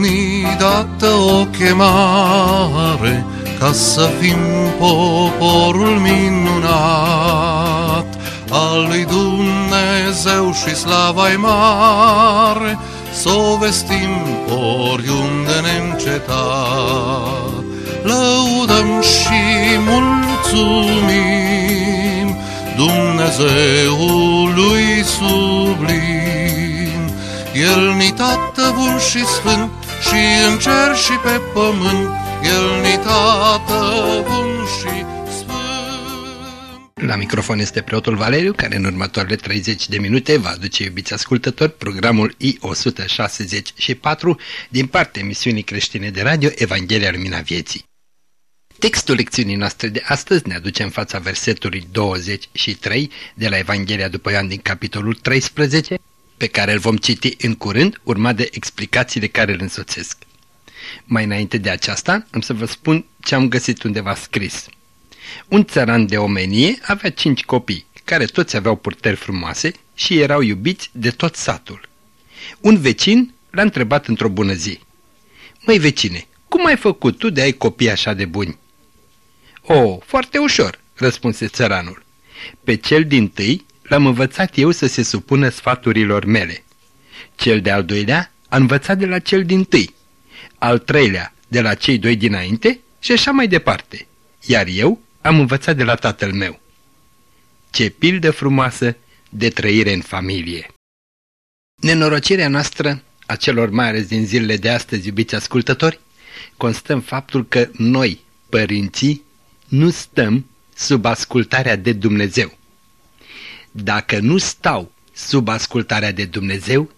ni dată o chemare ca să fim poporul minunat al lui Dumnezeu și slava mare, să o vestim oriunde neîncetat. Lăudăm și mulțumim Dumnezeului sublim. El ni tată bun și sfânt și în cer și pe pământ, El ni tată bun și la microfon este preotul Valeriu, care în următoarele 30 de minute va aduce, iubiți ascultători, programul I-164 din partea emisiunii creștine de radio Evanghelia Lumina Vieții. Textul lecțiunii noastre de astăzi ne aduce în fața versetului 23 de la Evanghelia după Ioan din capitolul 13, pe care îl vom citi în curând, urmat de explicațiile care îl însoțesc. Mai înainte de aceasta, am să vă spun ce am găsit undeva scris – un țăran de omenie avea cinci copii, care toți aveau purtări frumoase și erau iubiți de tot satul. Un vecin l-a întrebat într-o bună zi. Măi vecine, cum ai făcut tu de ai copii așa de buni? O, foarte ușor, răspunse țăranul. Pe cel din tâi l-am învățat eu să se supună sfaturilor mele. Cel de-al doilea a învățat de la cel din tâi, al treilea de la cei doi dinainte și așa mai departe. Iar eu am învățat de la tatăl meu. Ce pildă frumoasă de trăire în familie! Nenorocirea noastră, a celor mai ales din zilele de astăzi, iubiți ascultători, constă în faptul că noi, părinții, nu stăm sub ascultarea de Dumnezeu. Dacă nu stau sub ascultarea de Dumnezeu,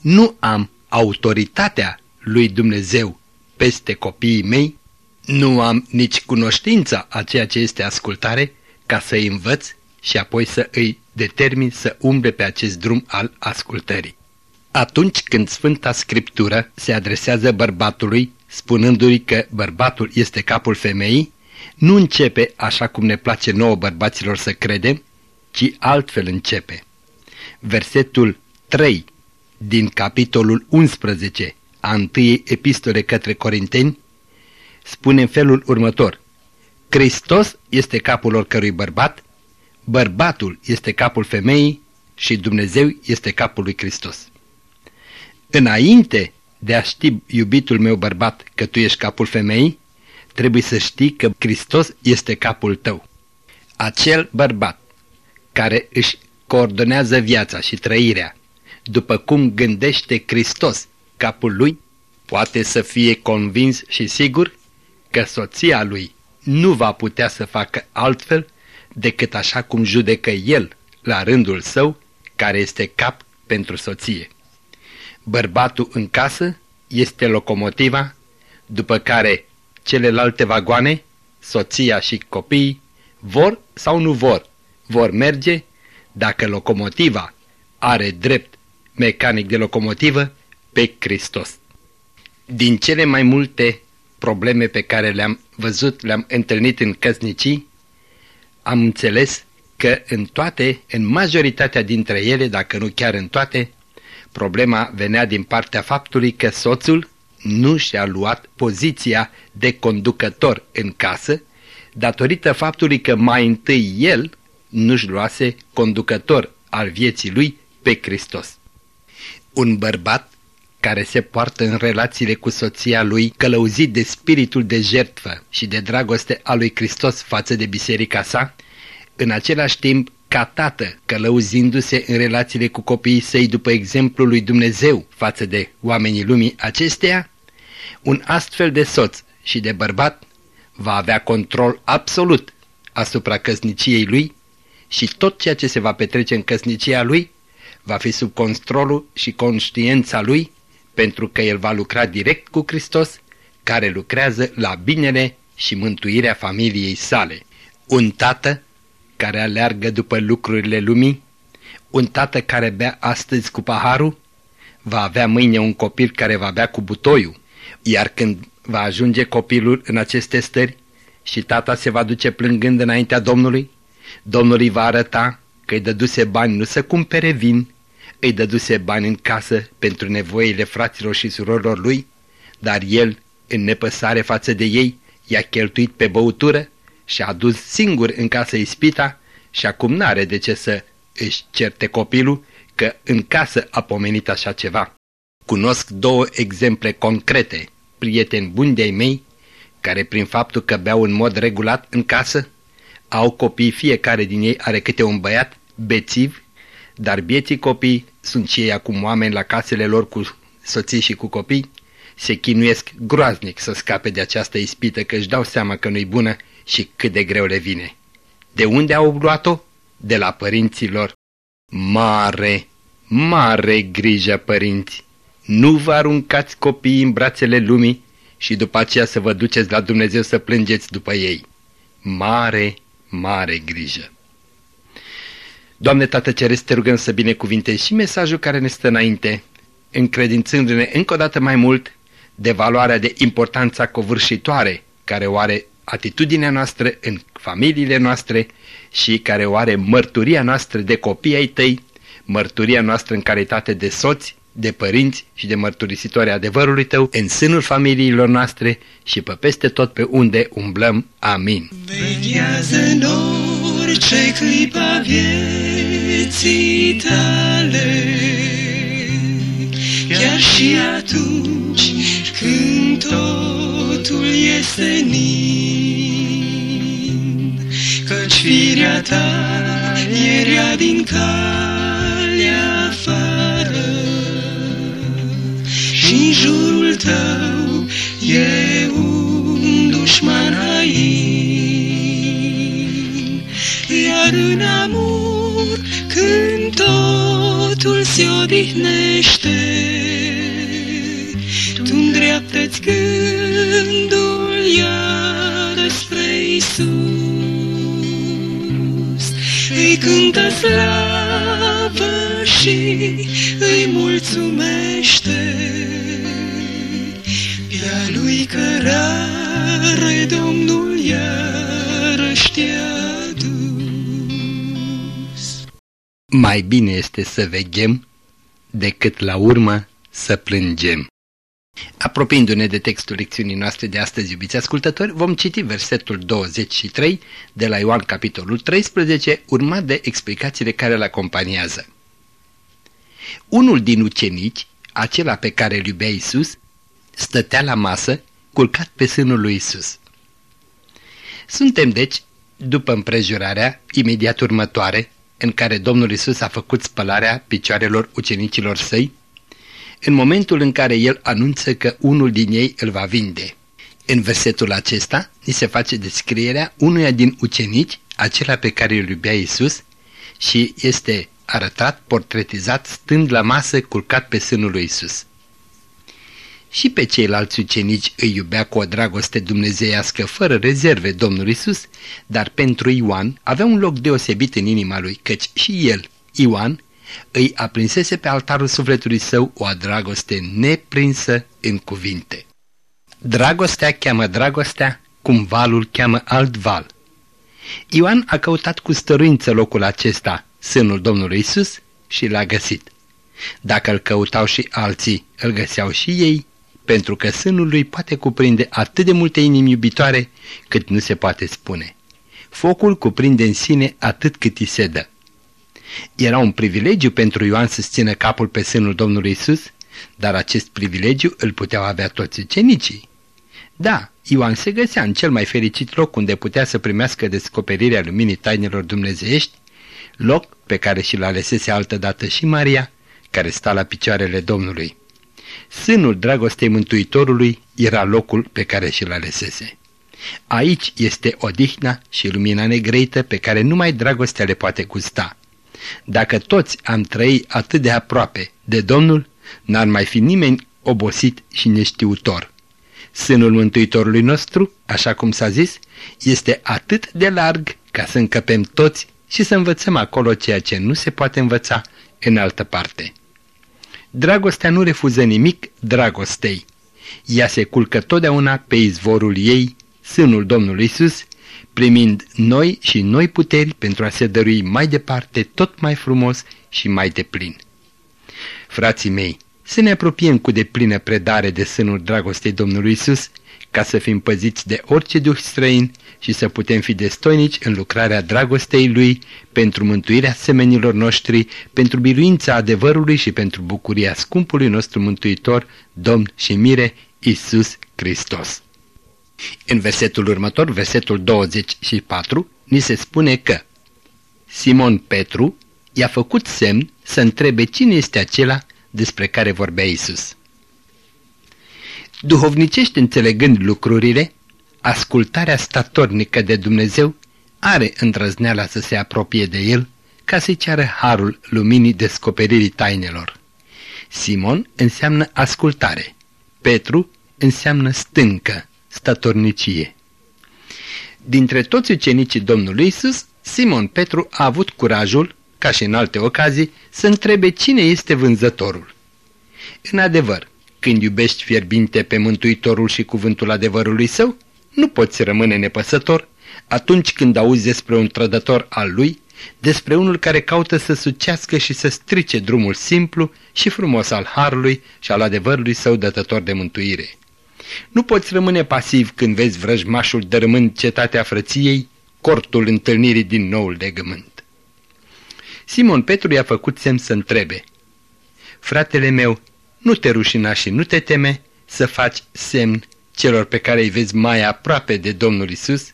nu am autoritatea lui Dumnezeu peste copiii mei nu am nici cunoștința a ceea ce este ascultare ca să îi învăț și apoi să îi determin să umble pe acest drum al ascultării. Atunci când Sfânta Scriptură se adresează bărbatului, spunându-i că bărbatul este capul femeii, nu începe așa cum ne place nouă bărbaților să credem, ci altfel începe. Versetul 3 din capitolul 11 a întâiei epistole către Corinteni spune în felul următor. Hristos este capul oricărui bărbat, bărbatul este capul femeii și Dumnezeu este capul lui Hristos. Înainte de a ști, iubitul meu bărbat, că tu ești capul femeii, trebuie să știi că Hristos este capul tău. Acel bărbat care își coordonează viața și trăirea după cum gândește Hristos capul lui, poate să fie convins și sigur că soția lui nu va putea să facă altfel decât așa cum judecă el la rândul său, care este cap pentru soție. Bărbatul în casă este locomotiva, după care celelalte vagoane, soția și copiii, vor sau nu vor, vor merge dacă locomotiva are drept mecanic de locomotivă pe Hristos. Din cele mai multe probleme pe care le-am văzut, le-am întâlnit în căsnicii, am înțeles că în toate, în majoritatea dintre ele, dacă nu chiar în toate, problema venea din partea faptului că soțul nu și-a luat poziția de conducător în casă, datorită faptului că mai întâi el nu-și luase conducător al vieții lui pe Hristos. Un bărbat care se poartă în relațiile cu soția lui, călăuzit de spiritul de jertfă și de dragoste a lui Hristos față de biserica sa, în același timp ca tată călăuzindu-se în relațiile cu copiii săi după exemplul lui Dumnezeu față de oamenii lumii acesteia, un astfel de soț și de bărbat va avea control absolut asupra căsniciei lui și tot ceea ce se va petrece în căsnicia lui va fi sub controlul și conștiența lui pentru că el va lucra direct cu Hristos, care lucrează la binele și mântuirea familiei sale. Un tată care aleargă după lucrurile lumii, un tată care bea astăzi cu paharul, va avea mâine un copil care va bea cu butoiul, iar când va ajunge copilul în aceste stări și tata se va duce plângând înaintea Domnului, Domnul îi va arăta că îi dăduse bani nu să cumpere vin, îi dăduse bani în casă pentru nevoile fraților și surorilor lui dar el, în nepăsare față de ei, i-a cheltuit pe băutură și a dus singur în casă ispita și acum n-are de ce să își certe copilul că în casă a pomenit așa ceva. Cunosc două exemple concrete, prieteni buni de-ai mei, care prin faptul că beau în mod regulat în casă, au copii, fiecare din ei are câte un băiat, bețiv, dar bieții copii sunt cei acum oameni la casele lor cu soții și cu copii, se chinuiesc groaznic să scape de această ispită că își dau seama că nu-i bună și cât de greu le vine. De unde au luat-o? De la părinții lor. Mare, mare grijă, părinți! Nu vă aruncați copiii în brațele lumii și după aceea să vă duceți la Dumnezeu să plângeți după ei. Mare, mare grijă! Doamne Tată Ceresc, te rugăm să binecuvintezi și mesajul care ne stă înainte, încredințându-ne încă o dată mai mult de valoarea de importanța covârșitoare care o are atitudinea noastră în familiile noastre și care o are mărturia noastră de copii ai tăi, mărturia noastră în calitate de soți, de părinți și de mărturisitori adevărului tău în sânul familiilor noastre și pe peste tot pe unde umblăm. Amin. Veghează în orice clipa vieții tale, chiar și atunci când totul este nin, căci firea ta e rea din calea jurul tău e un dușman hain. Iar în amor, când totul se odihnește, tu îndreaptă-ți gândul iar spre Isus. Îi cântă slavă și îi mulțumește pe-a lui cărare Domnul iarăși te-a dus. Mai bine este să veghem decât la urmă să plângem. Apropiindu-ne de textul lecțiunii noastre de astăzi, iubiți ascultători, vom citi versetul 23 de la Ioan capitolul 13, urmat de explicațiile care îl acompaniază. Unul din ucenici, acela pe care îl iubea Isus, stătea la masă, culcat pe sânul lui Isus. Suntem, deci, după împrejurarea imediat următoare, în care Domnul Isus a făcut spălarea picioarelor ucenicilor săi, în momentul în care el anunță că unul din ei îl va vinde. În versetul acesta ni se face descrierea unuia din ucenici, acela pe care îl iubea Isus, și este arătat, portretizat, stând la masă culcat pe sânul lui Isus. Și pe ceilalți ucenici îi iubea cu o dragoste dumnezeiască fără rezerve Domnul Isus, dar pentru Ioan avea un loc deosebit în inima lui, căci și el, Ioan, îi aprinsese pe altarul sufletului său o dragoste neprinsă în cuvinte. Dragostea cheamă dragostea, cum valul cheamă alt val. Ioan a căutat cu stăruință locul acesta, sânul Domnului Isus, și l-a găsit. Dacă îl căutau și alții, îl găseau și ei, pentru că sânul lui poate cuprinde atât de multe inimi iubitoare cât nu se poate spune. Focul cuprinde în sine atât cât îi se dă. Era un privilegiu pentru Ioan să țină capul pe sânul Domnului Isus, dar acest privilegiu îl puteau avea toți ucenicii. Da, Ioan se găsea în cel mai fericit loc unde putea să primească descoperirea luminii tainelor dumnezeiești, loc pe care și-l alesese altădată și Maria, care sta la picioarele Domnului. Sânul dragostei Mântuitorului era locul pe care și-l alesese. Aici este odihna și lumina negreită pe care numai dragostea le poate gusta. Dacă toți am trăi atât de aproape de Domnul, n-ar mai fi nimeni obosit și neștiutor. Sânul Mântuitorului nostru, așa cum s-a zis, este atât de larg ca să încăpem toți și să învățăm acolo ceea ce nu se poate învăța în altă parte. Dragostea nu refuză nimic dragostei. Ea se culcă totdeauna pe izvorul ei, sânul Domnului Isus, primind noi și noi puteri pentru a se dărui mai departe tot mai frumos și mai deplin. Frații mei, să ne apropiem cu deplină predare de sânul dragostei Domnului Isus, ca să fim păziți de orice duh străin și să putem fi destoinici în lucrarea dragostei Lui, pentru mântuirea semenilor noștri, pentru biruința adevărului și pentru bucuria scumpului nostru Mântuitor, Domn și Mire, Isus Hristos. În versetul următor, versetul 24, ni se spune că Simon Petru i-a făcut semn să întrebe cine este acela despre care vorbea Isus. Duhovnicește înțelegând lucrurile, ascultarea statornică de Dumnezeu are îndrăzneala să se apropie de el ca să-i ceară harul luminii descoperirii tainelor. Simon înseamnă ascultare, Petru înseamnă stâncă, statornicie. Dintre toți ucenicii Domnului Isus, Simon Petru a avut curajul, ca și în alte ocazii, să întrebe cine este vânzătorul. În adevăr, când iubești fierbinte pe Mântuitorul și cuvântul adevărului său, nu poți rămâne nepăsător atunci când auzi despre un trădător al lui, despre unul care caută să sucească și să strice drumul simplu și frumos al harului și al adevărului său dătător de mântuire. Nu poți rămâne pasiv când vezi vrăjmașul dărâmând cetatea frăției, cortul întâlnirii din noul legământ. Simon Petru i-a făcut semn să întrebe. Fratele meu, nu te rușina și nu te teme să faci semn celor pe care îi vezi mai aproape de Domnul Isus,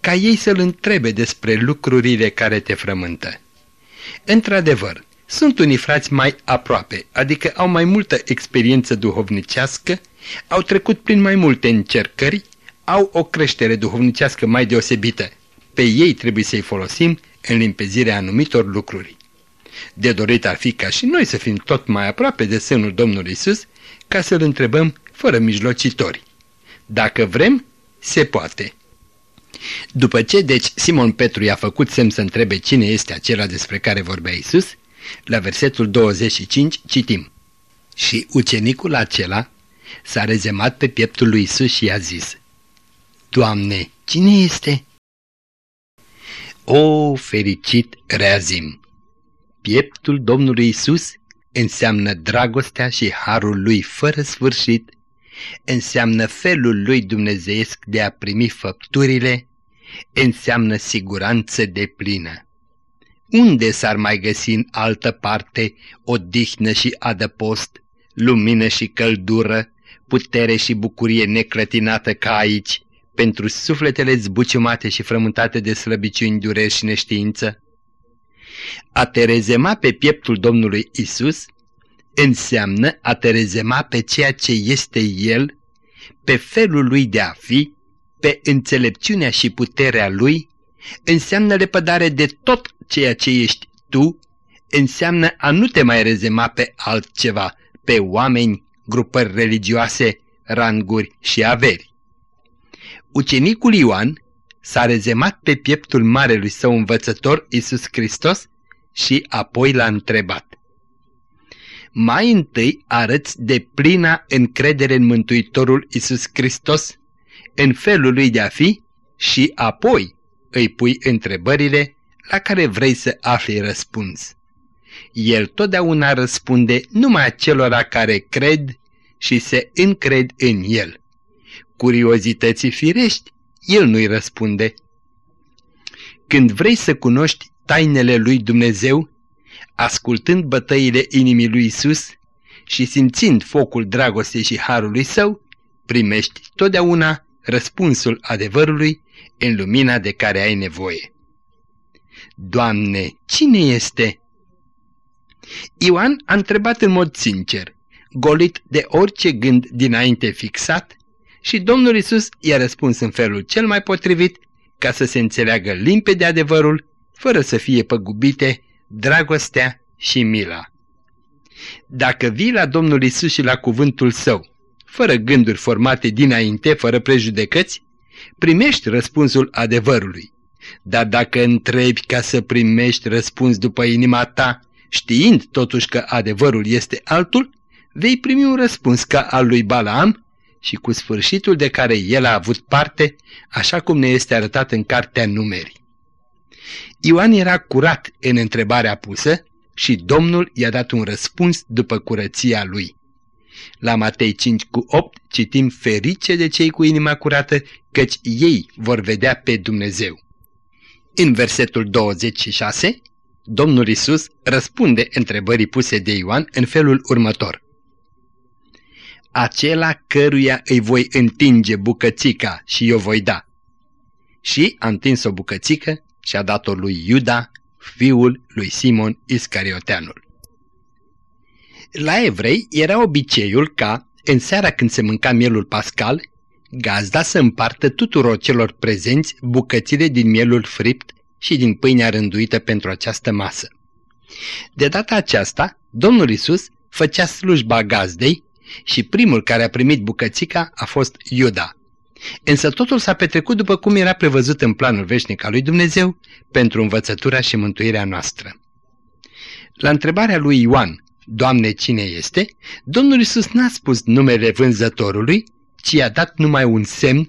ca ei să-L întrebe despre lucrurile care te frământă. Într-adevăr, sunt unii frați mai aproape, adică au mai multă experiență duhovnicească, au trecut prin mai multe încercări, au o creștere duhovnicească mai deosebită. Pe ei trebuie să-i folosim în limpezirea anumitor lucruri. De dorit ar fi ca și noi să fim tot mai aproape de sânul Domnului Isus, ca să-L întrebăm fără mijlocitori. Dacă vrem, se poate. După ce, deci, Simon Petru i-a făcut semn să întrebe cine este acela despre care vorbea Isus, la versetul 25 citim. Și ucenicul acela s-a rezemat pe pieptul lui Isus și i-a zis, Doamne, cine este? O, fericit reazim! Pieptul Domnului Isus înseamnă dragostea și harul lui fără sfârșit, înseamnă felul lui dumnezeiesc de a primi făpturile, înseamnă siguranță de plină. Unde s-ar mai găsi în altă parte odihnă și adăpost, lumină și căldură, putere și bucurie neclătinată ca aici, pentru sufletele zbuciumate și frământate de slăbiciuni, dureri și neștiință? A te rezema pe pieptul Domnului Isus înseamnă a te rezema pe ceea ce este El, pe felul Lui de a fi, pe înțelepciunea și puterea Lui, înseamnă lepădare de tot ceea ce ești tu, înseamnă a nu te mai rezema pe altceva, pe oameni, grupări religioase, ranguri și averi. Ucenicul Ioan s-a rezemat pe pieptul marelui său învățător Isus Hristos și apoi l-a întrebat. Mai întâi arăți de plina încredere în Mântuitorul Isus Hristos, în felul lui de a fi și apoi îi pui întrebările la care vrei să afli răspuns. El totdeauna răspunde numai acelora care cred și se încred în el. Curiozității firești, el nu-i răspunde. Când vrei să cunoști tainele lui Dumnezeu, ascultând bătăile inimii lui Isus și simțind focul dragostei și harului său, primești totdeauna răspunsul adevărului în lumina de care ai nevoie. Doamne, cine este? Ioan a întrebat în mod sincer, golit de orice gând dinainte fixat, și Domnul Isus i-a răspuns în felul cel mai potrivit ca să se înțeleagă limpede adevărul, fără să fie păgubite dragostea și mila. Dacă vii la Domnul Isus și la cuvântul Său, fără gânduri formate dinainte, fără prejudecăți, primești răspunsul adevărului. Dar dacă întrebi ca să primești răspuns după inima ta, știind totuși că adevărul este altul, vei primi un răspuns ca al lui Balaam și cu sfârșitul de care el a avut parte, așa cum ne este arătat în cartea numerii. Ioan era curat în întrebarea pusă și Domnul i-a dat un răspuns după curăția lui. La Matei 5 cu 8 citim ferice de cei cu inima curată, căci ei vor vedea pe Dumnezeu. În versetul 26, Domnul Isus răspunde întrebării puse de Ioan în felul următor. Acela căruia îi voi întinge bucățica și eu voi da. Și a întins o bucățică și a dat-o lui Iuda, fiul lui Simon Iscarioteanul. La evrei era obiceiul ca, în seara când se mânca mielul pascal, gazda să împartă tuturor celor prezenți bucățile din mielul fript și din pâinea rânduită pentru această masă. De data aceasta, Domnul Isus făcea slujba gazdei și primul care a primit bucățica a fost Iuda. Însă totul s-a petrecut după cum era prevăzut în planul veșnic al lui Dumnezeu pentru învățătura și mântuirea noastră. La întrebarea lui Ioan, Doamne, cine este? Domnul Isus n-a spus numele vânzătorului, ci i-a dat numai un semn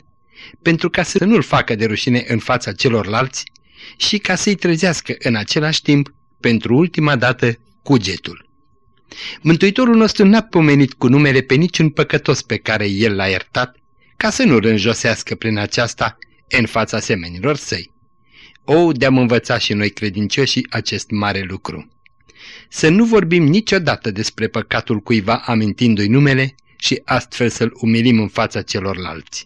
pentru ca să nu-l facă de rușine în fața celorlalți și ca să-i trezească în același timp, pentru ultima dată, cugetul. Mântuitorul nostru n-a pomenit cu numele pe niciun păcătos pe care el l-a iertat, ca să nu rânjosească prin aceasta în fața semenilor săi. O, de-am învățat și noi credincioșii acest mare lucru. Să nu vorbim niciodată despre păcatul cuiva amintindu-i numele și astfel să-l umilim în fața celorlalți.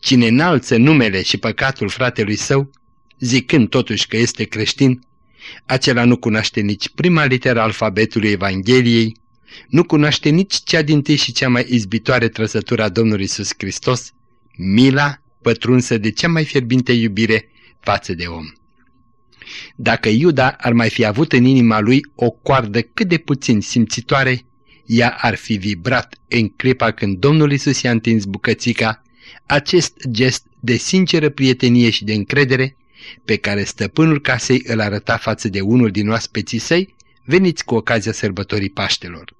Cine înalță numele și păcatul fratelui său, zicând totuși că este creștin, acela nu cunoaște nici prima literă alfabetului Evangheliei, nu cunoaște nici cea din tâi și cea mai izbitoare trăsătură a Domnului Isus Hristos, mila pătrunsă de cea mai fierbinte iubire față de om. Dacă Iuda ar mai fi avut în inima lui o coardă cât de puțin simțitoare, ea ar fi vibrat în clipa când Domnul Isus i-a întins bucățica, acest gest de sinceră prietenie și de încredere pe care stăpânul casei îl arăta față de unul din oaspeții săi, veniți cu ocazia sărbătorii Paștelor.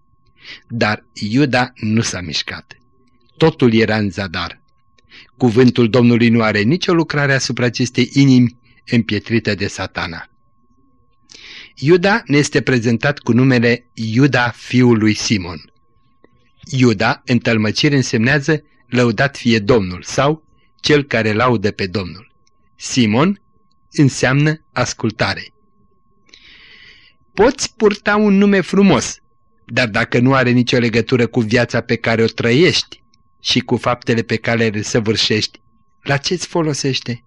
Dar Iuda nu s-a mișcat. Totul era în zadar. Cuvântul Domnului nu are nicio lucrare asupra acestei inimi împietrită de satana. Iuda ne este prezentat cu numele Iuda fiul lui Simon. Iuda, în tălmăcire, însemnează lăudat fie Domnul sau cel care laudă pe Domnul. Simon înseamnă ascultare. Poți purta un nume frumos, dar dacă nu are nicio legătură cu viața pe care o trăiești și cu faptele pe care le săvârșești, la ce-ți folosește?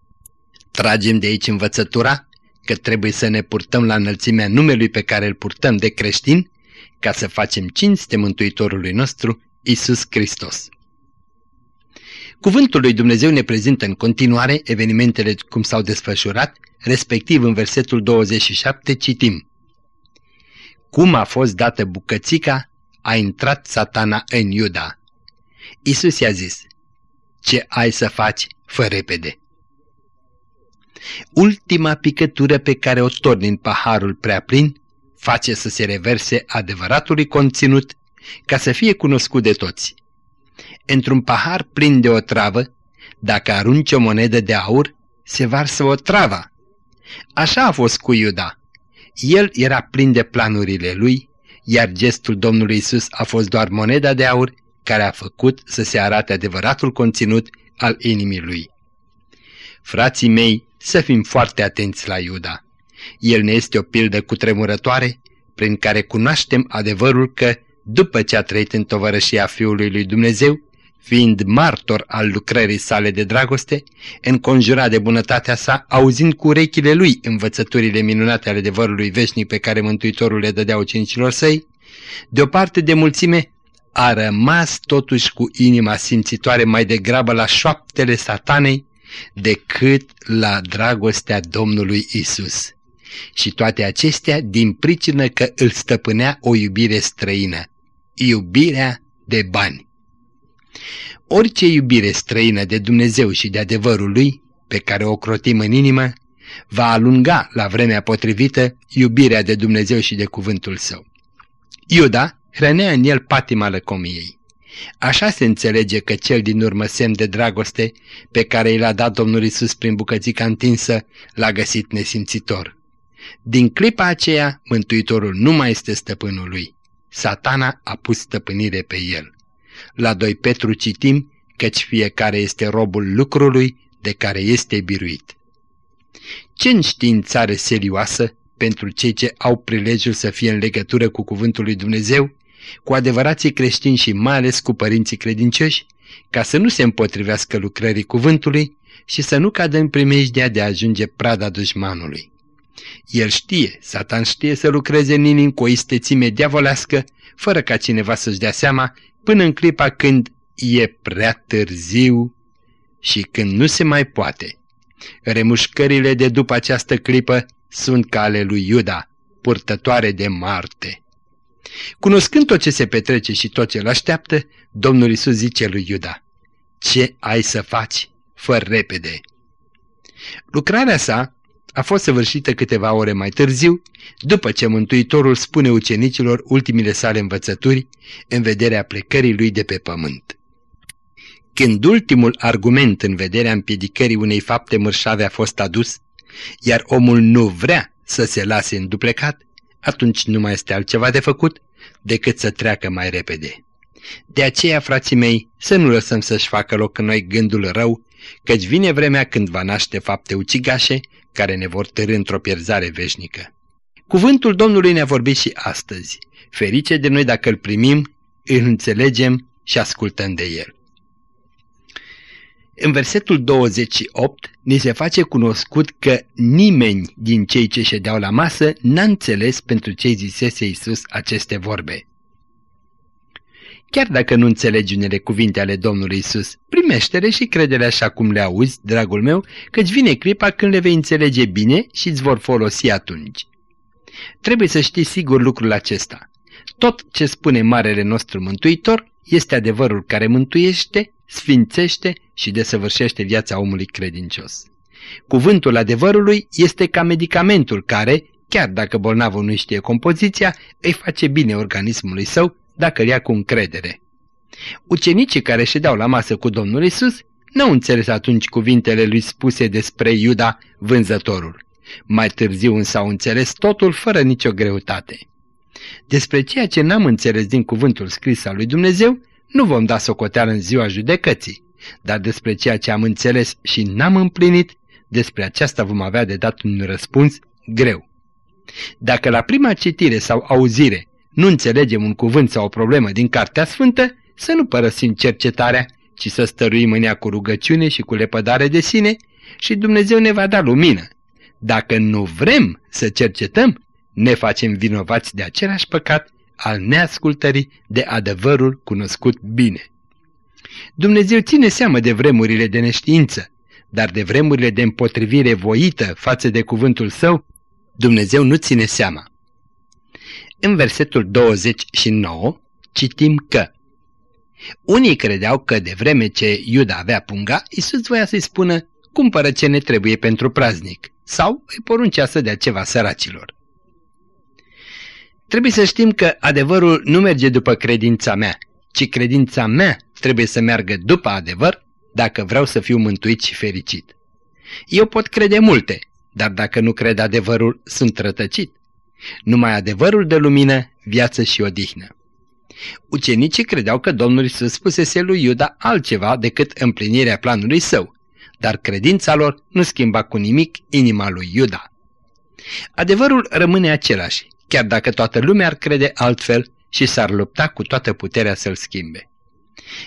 Tragem de aici învățătura că trebuie să ne purtăm la înălțimea numelui pe care îl purtăm de creștin ca să facem cinste Mântuitorului nostru, Isus Hristos. Cuvântul lui Dumnezeu ne prezintă în continuare evenimentele cum s-au desfășurat, respectiv în versetul 27 citim Cum a fost dată bucățica, a intrat satana în Iuda. Isus i-a zis, ce ai să faci, fă repede. Ultima picătură pe care o torni în paharul prea plin face să se reverse adevăratului conținut ca să fie cunoscut de toți într-un pahar plin de o travă, dacă arunci o monedă de aur, se varsă o travă. Așa a fost cu Iuda. El era plin de planurile lui, iar gestul Domnului Isus a fost doar moneda de aur care a făcut să se arate adevăratul conținut al inimii lui. Frații mei, să fim foarte atenți la Iuda. El ne este o pildă cutremurătoare prin care cunoaștem adevărul că, după ce a trăit în tovărășia Fiului lui Dumnezeu, fiind martor al lucrării sale de dragoste, înconjurat de bunătatea sa, auzind cu urechile lui învățăturile minunate ale adevărului veșnic pe care Mântuitorul le dădea ucenicilor săi, de o parte de mulțime a rămas totuși cu inima simțitoare mai degrabă la șoaptele satanei decât la dragostea Domnului Isus. Și toate acestea din pricină că îl stăpânea o iubire străină, iubirea de bani. Orice iubire străină de Dumnezeu și de adevărul Lui, pe care o crotim în inimă, va alunga la vremea potrivită iubirea de Dumnezeu și de cuvântul Său. Iuda hrănea în el patima lăcomiei. Așa se înțelege că cel din urmă semn de dragoste pe care i l-a dat Domnul Isus prin bucățica întinsă l-a găsit nesimțitor. Din clipa aceea, Mântuitorul nu mai este stăpânul lui. satana a pus stăpânire pe el. La 2 Petru citim căci fiecare este robul lucrului de care este biruit. Ce înștiințare serioasă pentru cei ce au prilejul să fie în legătură cu cuvântul lui Dumnezeu, cu adevărații creștini și mai ales cu părinții credincioși, ca să nu se împotrivească lucrării cuvântului și să nu cadă în primejdea de a ajunge prada dușmanului. El știe, Satan știe să lucreze în inim cu o istețime diavolească, fără ca cineva să-și dea seama, până în clipa când e prea târziu și când nu se mai poate. Remușcările de după această clipă sunt cale lui Iuda, purtătoare de Marte. Cunoscând tot ce se petrece și tot ce îl așteaptă, Domnul Isus zice lui Iuda, Ce ai să faci? Fă repede! Lucrarea sa a fost săvârșită câteva ore mai târziu, după ce Mântuitorul spune ucenicilor ultimile sale învățături în vederea plecării lui de pe pământ. Când ultimul argument în vederea împiedicării unei fapte mărșave a fost adus, iar omul nu vrea să se lase înduplecat, atunci nu mai este altceva de făcut decât să treacă mai repede. De aceea, frații mei, să nu lăsăm să-și facă loc în noi gândul rău, căci vine vremea când va naște fapte ucigașe care ne vor târâ într-o pierzare veșnică. Cuvântul Domnului ne-a vorbit și astăzi. Ferice de noi dacă îl primim, îl înțelegem și ascultăm de el. În versetul 28 ni se face cunoscut că nimeni din cei ce ședeau la masă n-a înțeles pentru ce zisese Iisus aceste vorbe. Chiar dacă nu înțelegi unele cuvinte ale Domnului Isus, primește-le și crede-le așa cum le auzi, dragul meu, căci vine clipa când le vei înțelege bine și îți vor folosi atunci. Trebuie să știi sigur lucrul acesta. Tot ce spune Marele nostru Mântuitor este adevărul care mântuiește, sfințește și desăvârșește viața omului credincios. Cuvântul adevărului este ca medicamentul care, chiar dacă bolnavul nu știe compoziția, îi face bine organismului său dacă îl ia cu încredere. Ucenicii care ședeau la masă cu Domnul Isus n-au înțeles atunci cuvintele lui spuse despre Iuda, vânzătorul. Mai târziu însă au înțeles totul fără nicio greutate. Despre ceea ce n-am înțeles din cuvântul scris al lui Dumnezeu, nu vom da socoteală în ziua judecății, dar despre ceea ce am înțeles și n-am împlinit, despre aceasta vom avea de dat un răspuns greu. Dacă la prima citire sau auzire nu înțelegem un cuvânt sau o problemă din Cartea Sfântă, să nu părăsim cercetarea, ci să stăruim în ea cu rugăciune și cu lepădare de sine și Dumnezeu ne va da lumină. Dacă nu vrem să cercetăm, ne facem vinovați de același păcat al neascultării de adevărul cunoscut bine. Dumnezeu ține seamă de vremurile de neștiință, dar de vremurile de împotrivire voită față de cuvântul său, Dumnezeu nu ține seama. În versetul 29 citim că Unii credeau că de vreme ce Iuda avea punga, Isus voia să-i spună cumpără ce ne trebuie pentru praznic sau îi poruncea să dea ceva săracilor. Trebuie să știm că adevărul nu merge după credința mea, ci credința mea trebuie să meargă după adevăr dacă vreau să fiu mântuit și fericit. Eu pot crede multe, dar dacă nu cred adevărul, sunt rătăcit. Numai adevărul de lumină, viață și odihnă. Ucenicii credeau că Domnul Iisus spusese lui Iuda altceva decât împlinirea planului său, dar credința lor nu schimba cu nimic inima lui Iuda. Adevărul rămâne același, chiar dacă toată lumea ar crede altfel și s-ar lupta cu toată puterea să-l schimbe.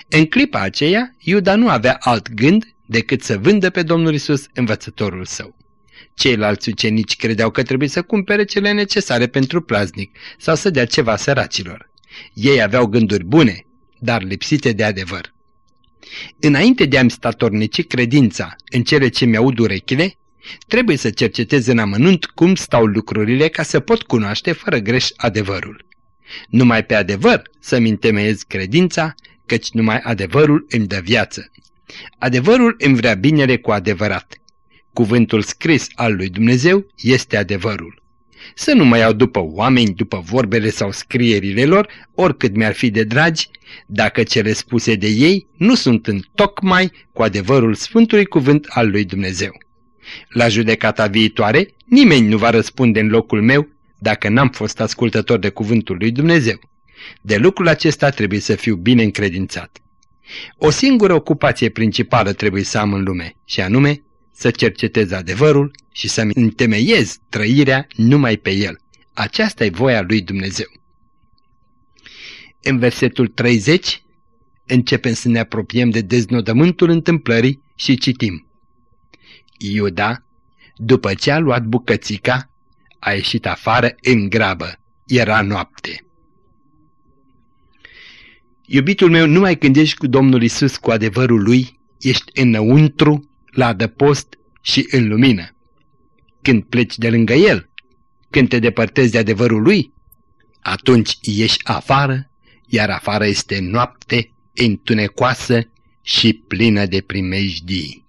În clipa aceea, Iuda nu avea alt gând decât să vândă pe Domnul Isus învățătorul său. Ceilalți ucenici credeau că trebuie să cumpere cele necesare pentru praznic sau să dea ceva săracilor. Ei aveau gânduri bune, dar lipsite de adevăr. Înainte de a-mi statornici credința în cele ce mi-aud urechile, trebuie să cercetez în amănunt cum stau lucrurile ca să pot cunoaște fără greș adevărul. Numai pe adevăr să-mi întemeiez credința, căci numai adevărul îmi dă viață. Adevărul îmi vrea binele cu adevărat. Cuvântul scris al lui Dumnezeu este adevărul. Să nu mă iau după oameni, după vorbele sau scrierile lor, oricât mi-ar fi de dragi, dacă cele spuse de ei nu sunt în tocmai cu adevărul Sfântului Cuvânt al lui Dumnezeu. La judecata viitoare, nimeni nu va răspunde în locul meu dacă n-am fost ascultător de cuvântul lui Dumnezeu. De lucrul acesta trebuie să fiu bine încredințat. O singură ocupație principală trebuie să am în lume, și anume să cercetez adevărul și să-mi întemeiez trăirea numai pe el. Aceasta e voia lui Dumnezeu. În versetul 30 începem să ne apropiem de deznodământul întâmplării și citim. Iuda, după ce a luat bucățica, a ieșit afară în grabă. Era noapte. Iubitul meu, numai când ești cu Domnul Isus cu adevărul Lui, ești înăuntru, la adăpost și în lumină. Când pleci de lângă El, când te depărtezi de adevărul Lui, atunci ieși afară, iar afară este noapte întunecoasă și plină de primejdii.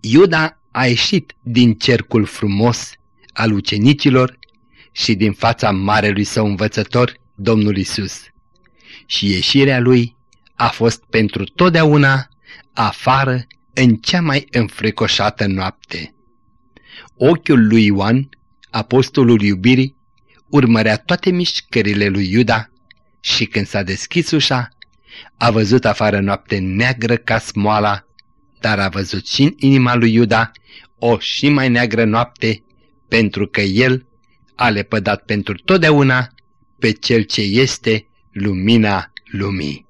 Iuda a ieșit din cercul frumos al ucenicilor și din fața marelui său învățător, Domnul Isus. Și ieșirea lui a fost pentru totdeauna afară în cea mai înfricoșată noapte. Ochiul lui Ioan, apostolul iubirii, urmărea toate mișcările lui Iuda și când s-a deschis ușa, a văzut afară noapte neagră ca smoala, dar a văzut și în inima lui Iuda o și mai neagră noapte, pentru că el a lepădat pentru totdeauna pe cel ce este lumina lumii.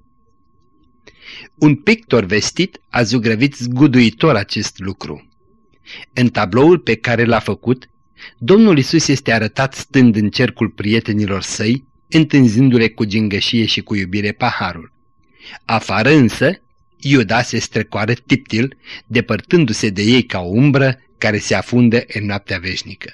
Un pictor vestit a zugrăvit zguduitor acest lucru. În tabloul pe care l-a făcut, Domnul Isus este arătat stând în cercul prietenilor săi, întânzindu-le cu gingășie și cu iubire paharul. Afară însă, Iuda se strecoară tiptil, depărtându-se de ei ca o umbră care se afundă în noaptea veșnică.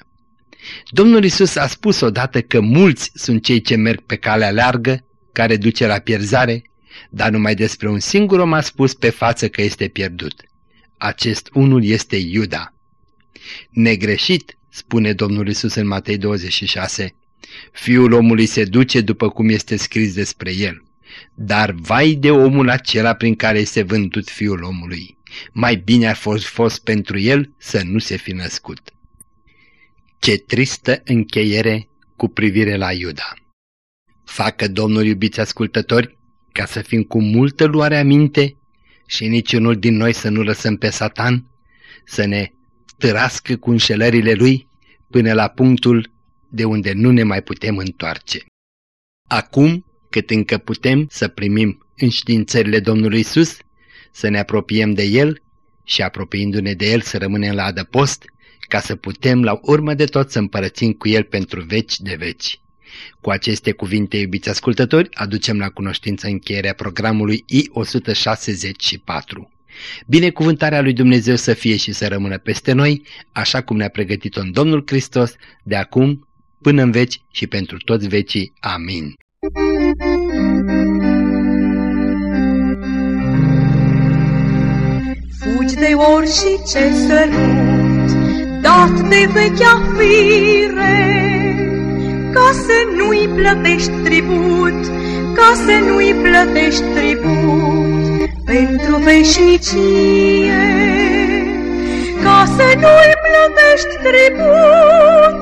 Domnul Isus a spus odată că mulți sunt cei ce merg pe calea largă, care duce la pierzare, dar numai despre un singur om a spus pe față că este pierdut. Acest unul este Iuda. Negreșit, spune Domnul Isus în Matei 26, Fiul omului se duce după cum este scris despre el. Dar vai de omul acela prin care este vândut fiul omului. Mai bine ar fost fost pentru el să nu se fi născut. Ce tristă încheiere cu privire la Iuda. Facă Domnul iubiți ascultători ca să fim cu multă luare aminte și niciunul din noi să nu lăsăm pe Satan să ne târască cu înșelările lui până la punctul de unde nu ne mai putem întoarce. Acum, cât încă putem să primim înștiințările Domnului Isus, să ne apropiem de El și apropiindu-ne de El să rămânem la adăpost, ca să putem la urmă de tot să împărățim cu El pentru veci de veci. Cu aceste cuvinte, iubiți ascultători, aducem la cunoștință încheierea programului I-164. Binecuvântarea lui Dumnezeu să fie și să rămână peste noi, așa cum ne-a pregătit-o în Domnul Hristos, de acum până în veci și pentru toți vecii. Amin. Fugi de orice sărut, dat de vechea fire, ca să nu-i plătești tribut, ca să nu-i plătești tribut pentru veșnicie, ca să nu-i plătești tribut,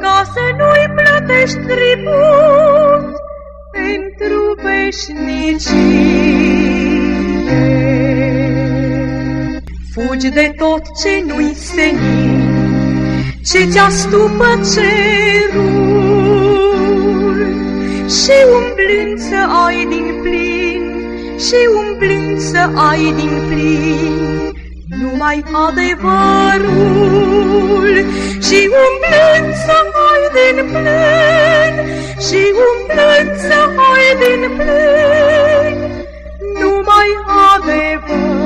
ca să nu-i plătești tribut pentru veșnicie. Fugi de tot ce nu-i senin, ce ți-a stupă cerul și umblând să ai din plin, și umblând să ai din plin, numai adevărul. Și umblând să ai din plin, și umblând să ai din plin, numai adevărul.